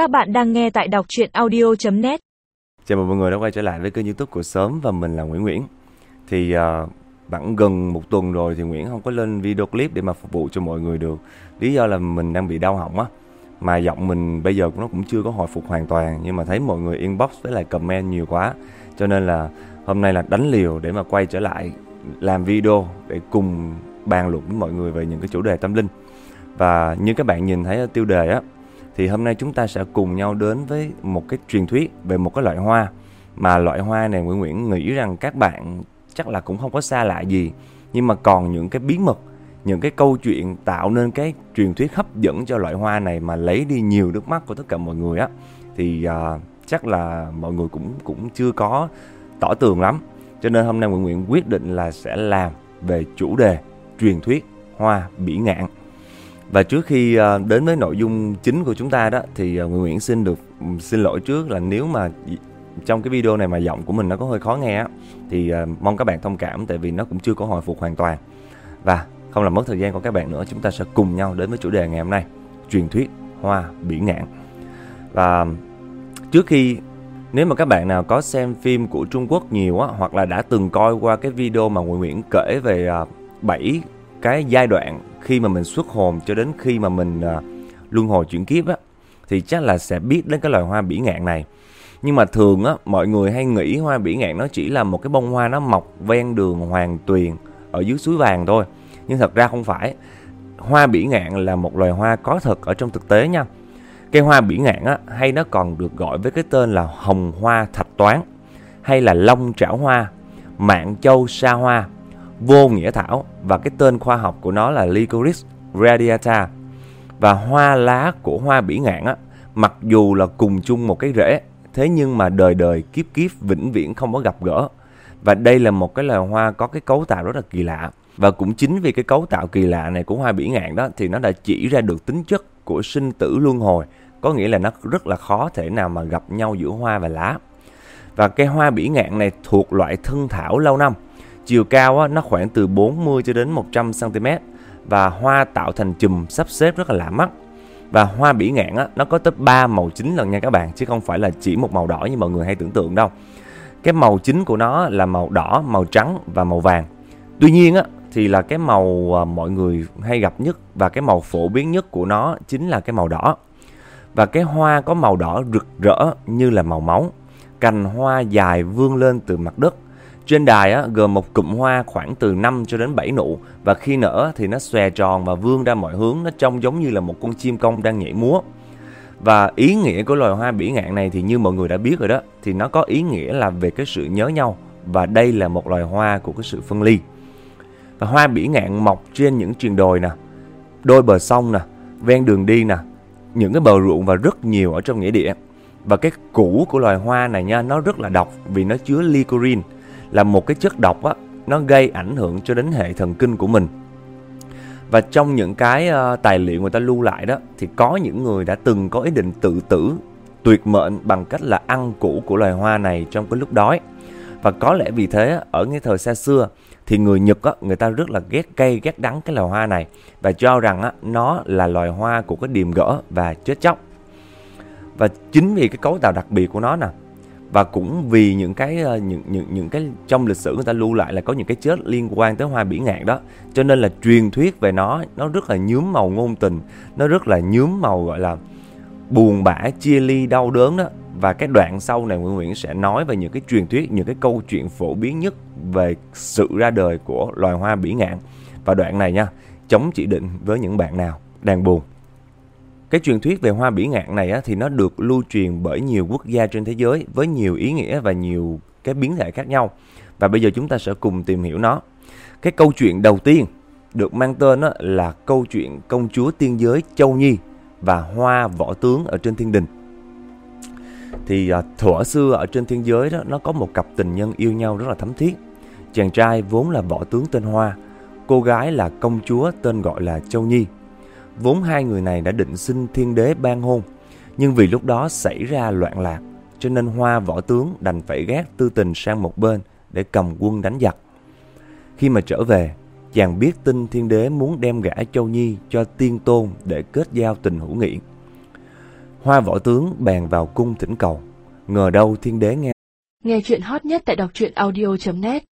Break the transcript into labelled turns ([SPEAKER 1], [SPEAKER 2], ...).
[SPEAKER 1] Các bạn đang nghe tại đọc truyện audio.net
[SPEAKER 2] Chào mừng mọi người đã quay trở lại với kênh youtube của Sớm và mình là Nguyễn Nguyễn. Thì uh, gần một tuần rồi thì Nguyễn không có lên video clip để mà phục vụ cho mọi người được. Lý do là mình đang bị đau họng á. Mà giọng mình bây giờ nó cũng chưa có hồi phục hoàn toàn Nhưng mà thấy mọi người inbox với lại comment nhiều quá. Cho nên là hôm nay là đánh liều để mà quay trở lại làm video để cùng bàn luận với mọi người về những cái chủ đề tâm linh. Và như các bạn nhìn thấy ở tiêu đề á thì hôm nay chúng ta sẽ cùng nhau đến với một cái truyền thuyết về một cái loại hoa. Mà loại hoa này Nguyễn Nguyễn nghĩ rằng các bạn chắc là cũng không có xa lạ gì. Nhưng mà còn những cái bí mật những cái câu chuyện tạo nên cái truyền thuyết hấp dẫn cho loại hoa này mà lấy đi nhiều nước mắt của tất cả mọi người á. Thì uh, chắc là mọi người cũng cũng chưa có tỏ tường lắm. Cho nên hôm nay Nguyễn Nguyễn quyết định là sẽ làm về chủ đề truyền thuyết hoa bỉ ngạn và trước khi à, đến với nội dung chính của chúng ta đó thì à, Nguyễn Nguyễn xin được xin lỗi trước là nếu mà trong cái video này mà giọng của mình nó có hơi khó nghe á thì à, mong các bạn thông cảm tại vì nó cũng chưa có hồi phục hoàn toàn. Và không làm mất thời gian của các bạn nữa, chúng ta sẽ cùng nhau đến với chủ đề ngày hôm nay, truyền thuyết hoa bỉ ngạn. Và trước khi nếu mà các bạn nào có xem phim của Trung Quốc nhiều á hoặc là đã từng coi qua cái video mà Nguyễn Nguyễn kể về 7 cái giai đoạn khi mà mình xuất hồn cho đến khi mà mình uh, luân hồi chuyển kiếp á thì chắc là sẽ biết đến cái loài hoa bỉ ngạn này. Nhưng mà thường á mọi người hay nghĩ hoa bỉ ngạn nó chỉ là một cái bông hoa nó mọc ven đường hoàng tuyền ở dưới suối vàng thôi. Nhưng thật ra không phải. Hoa bỉ ngạn là một loài hoa có thật ở trong thực tế nha. Cây hoa bỉ ngạn á hay nó còn được gọi với cái tên là hồng hoa thạch toán hay là long trảo hoa mạng châu sa hoa vô nghĩa thảo và cái tên khoa học của nó là Licorice radiata. Và hoa lá của hoa bỉ ngạn á, mặc dù là cùng chung một cái rễ, thế nhưng mà đời đời kiếp kiếp vĩnh viễn không có gặp gỡ. Và đây là một cái loài hoa có cái cấu tạo rất là kỳ lạ. Và cũng chính vì cái cấu tạo kỳ lạ này của hoa bỉ ngạn đó thì nó đã chỉ ra được tính chất của sinh tử luân hồi. Có nghĩa là nó rất là khó thể nào mà gặp nhau giữa hoa và lá. Và cây hoa bỉ ngạn này thuộc loại thân thảo lâu năm Chiều cao á, nó khoảng từ 40 cho đến 100 cm và hoa tạo thành chùm sắp xếp rất là lạ mắt. Và hoa bỉ ngạn á, nó có tới 3 màu chính lần nha các bạn chứ không phải là chỉ một màu đỏ như mọi người hay tưởng tượng đâu. Cái màu chính của nó là màu đỏ, màu trắng và màu vàng. Tuy nhiên á, thì là cái màu à, mọi người hay gặp nhất và cái màu phổ biến nhất của nó chính là cái màu đỏ. Và cái hoa có màu đỏ rực rỡ như là màu máu. Cành hoa dài vươn lên từ mặt đất trên đài á, gồm một cụm hoa khoảng từ 5 cho đến 7 nụ và khi nở thì nó xòe tròn và vươn ra mọi hướng, nó trông giống như là một con chim công đang nhảy múa. Và ý nghĩa của loài hoa bỉ ngạn này thì như mọi người đã biết rồi đó, thì nó có ý nghĩa là về cái sự nhớ nhau và đây là một loài hoa của cái sự phân ly. Và hoa bỉ ngạn mọc trên những triền đồi nè, đôi bờ sông nè, ven đường đi nè, những cái bờ ruộng và rất nhiều ở trong nghĩa địa. Và cái củ của loài hoa này nha, nó rất là độc vì nó chứa lycorin là một cái chất độc á, nó gây ảnh hưởng cho đến hệ thần kinh của mình. Và trong những cái uh, tài liệu người ta lưu lại đó thì có những người đã từng có ý định tự tử tuyệt mệnh bằng cách là ăn củ của loài hoa này trong cái lúc đói. Và có lẽ vì thế ở cái thời xa xưa thì người Nhật á, người ta rất là ghét cây ghét đắng cái loài hoa này và cho rằng á, nó là loài hoa của cái điềm gỡ và chết chóc. Và chính vì cái cấu tạo đặc biệt của nó nè và cũng vì những cái ờ, những những những cái trong lịch sử người ta lưu lại là có những cái chết liên quan tới hoa bỉ ngạn đó. Cho nên là truyền thuyết về nó nó rất là nhuốm màu ngôn tình, nó rất là nhuốm màu, gọi là, buồn bã, chia ly, đau đớn đó. Và cái đoạn sau này Nguyễn Nguyễn sẽ nói về những cái truyền thuyết, những cái câu chuyện phổ biến nhất về sự ra đời của loài hoa bỉ ngạn. Và đoạn này nha, chống chỉ định với những bạn nào đang buồn cái truyền thuyết về hoa bỉ ngạn này á, thì nó được lưu truyền bởi nhiều quốc gia trên thế giới với nhiều ý nghĩa và nhiều cái biến thể khác nhau. Và bây giờ chúng ta sẽ cùng tìm hiểu nó. Cái câu chuyện đầu tiên được mang tên á, là câu chuyện công chúa tiên giới Châu Nhi và hoa võ tướng ở trên thiên đình. Thì à, thuở xưa ở trên thiên giới đó nó có một cặp tình nhân yêu nhau rất là thấm thiết. Chàng trai vốn là võ tướng tên Hoa, cô gái là công chúa tên gọi là Châu Nhi. Vốn hai người này đã định xin thiên đế ban hôn, nhưng vì lúc đó xảy ra loạn lạc, cho nên Hoa võ tướng đành phải gác tư tình sang một bên để cầm quân đánh giặc. Khi mà trở về, chàng biết tin thiên đế muốn đem gã Châu Nhi cho tiên tôn để kết giao tình hữu nghị. Hoa võ tướng bèn vào cung thỉnh cầu. Ngờ đâu thiên đế nghe
[SPEAKER 3] Nghe chuyện hot nhất tại đọc truyện audio.net